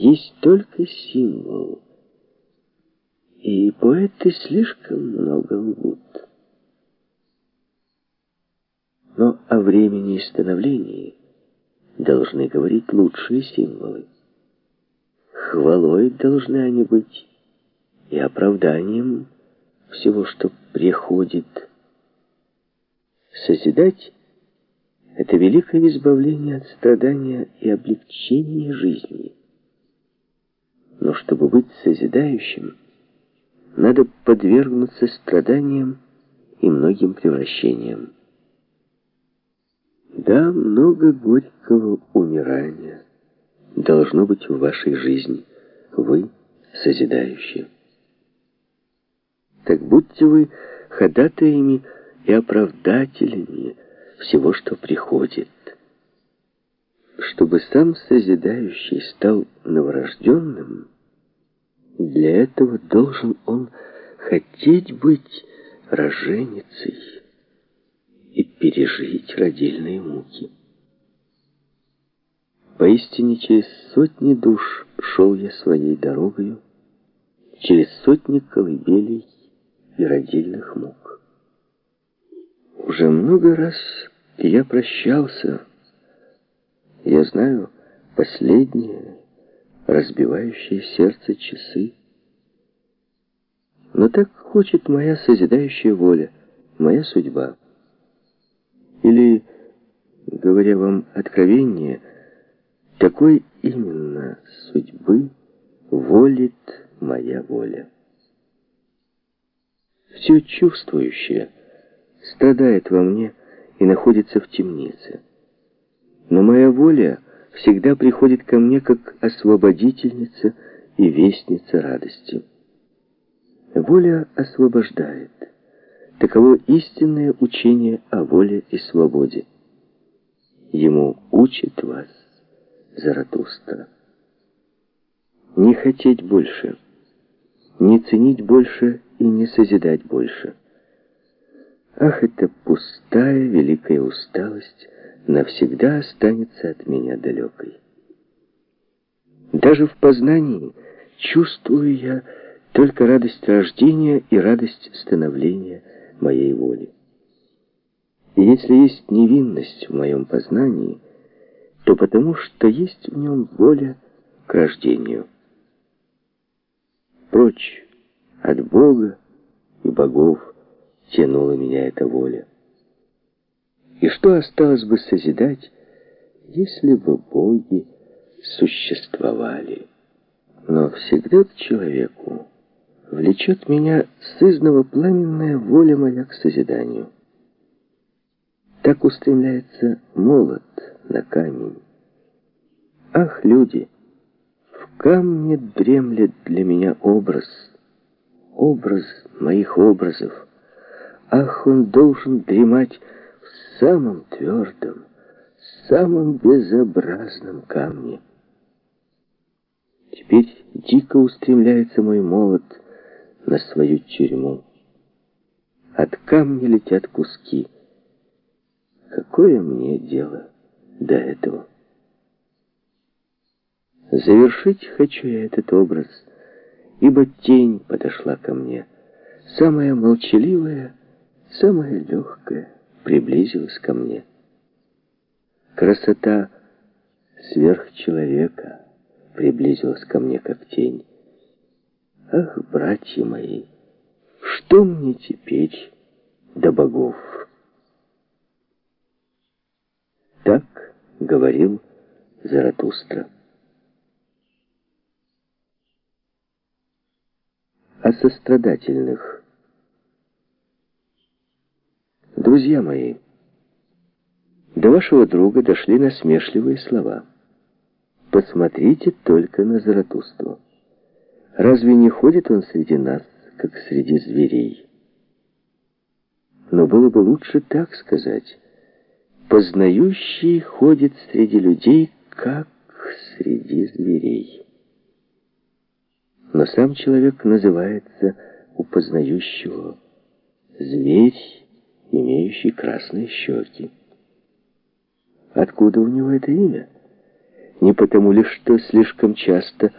есть только символ. И поэты слишком много лгут. Но о времени и становлении должны говорить лучшие символы. Хвалой должны они быть и оправданием всего, что приходит. Созидать — это великое избавление от страдания и облегчение жизни. Но чтобы быть созидающим, надо подвергнуться страданиям и многим превращениям. Да, много горького умирания должно быть в вашей жизни. Вы созидающие. Так будьте вы ходатаями и оправдателями всего, что приходит. Чтобы сам созидающий стал новорожденным, для этого должен он хотеть быть роженицей и пережить родильные муки. Поистине через сотни душ шел я своей дорогою, через сотни колыбелей и родильных мук. Уже много раз я прощался, я знаю, последние, разбивающие сердце часы. Но так хочет моя созидающая воля, моя судьба. Или, говоря вам откровение, такой именно судьбы волит моя воля. Все чувствующее страдает во мне и находится в темнице. Но моя воля всегда приходит ко мне как освободительница и вестница радости. Воля освобождает. Таково истинное учение о воле и свободе. Ему учит вас Заратустра. Не хотеть больше, не ценить больше и не созидать больше. Ах, эта пустая великая усталость навсегда останется от меня далекой. Даже в познании чувствую я только радость рождения и радость становления моей воли. И если есть невинность в моем познании, то потому что есть в нем воля к рождению. Прочь от Бога и богов тянула меня эта воля. И что осталось бы созидать, если бы боги существовали? Но всегда к человеку влечет меня сызново пламенная воля моя к созиданию. Так устремляется молот на камень. Ах, люди, в камне дремлет для меня образ, образ моих образов. Ах, он должен дремать самом твердом, самом безобразном камне. Теперь дико устремляется мой молот на свою тюрьму. От камня летят куски. Какое мне дело до этого? Завершить хочу я этот образ, ибо тень подошла ко мне. Самая молчаливая, самая легкая приблизилась ко мне. Красота сверхчеловека приблизилась ко мне, как тень. Ах, братья мои, что мне теперь до богов? Так говорил Заратустра. О сострадательных. Друзья мои, до вашего друга дошли насмешливые слова. Посмотрите только на Заратустру. Разве не ходит он среди нас, как среди зверей? Но было бы лучше так сказать – познающий ходит среди людей, как среди зверей. Но сам человек называется у познающего зверь, имеющий красные щеки. Откуда у него это имя? Не потому ли, что слишком часто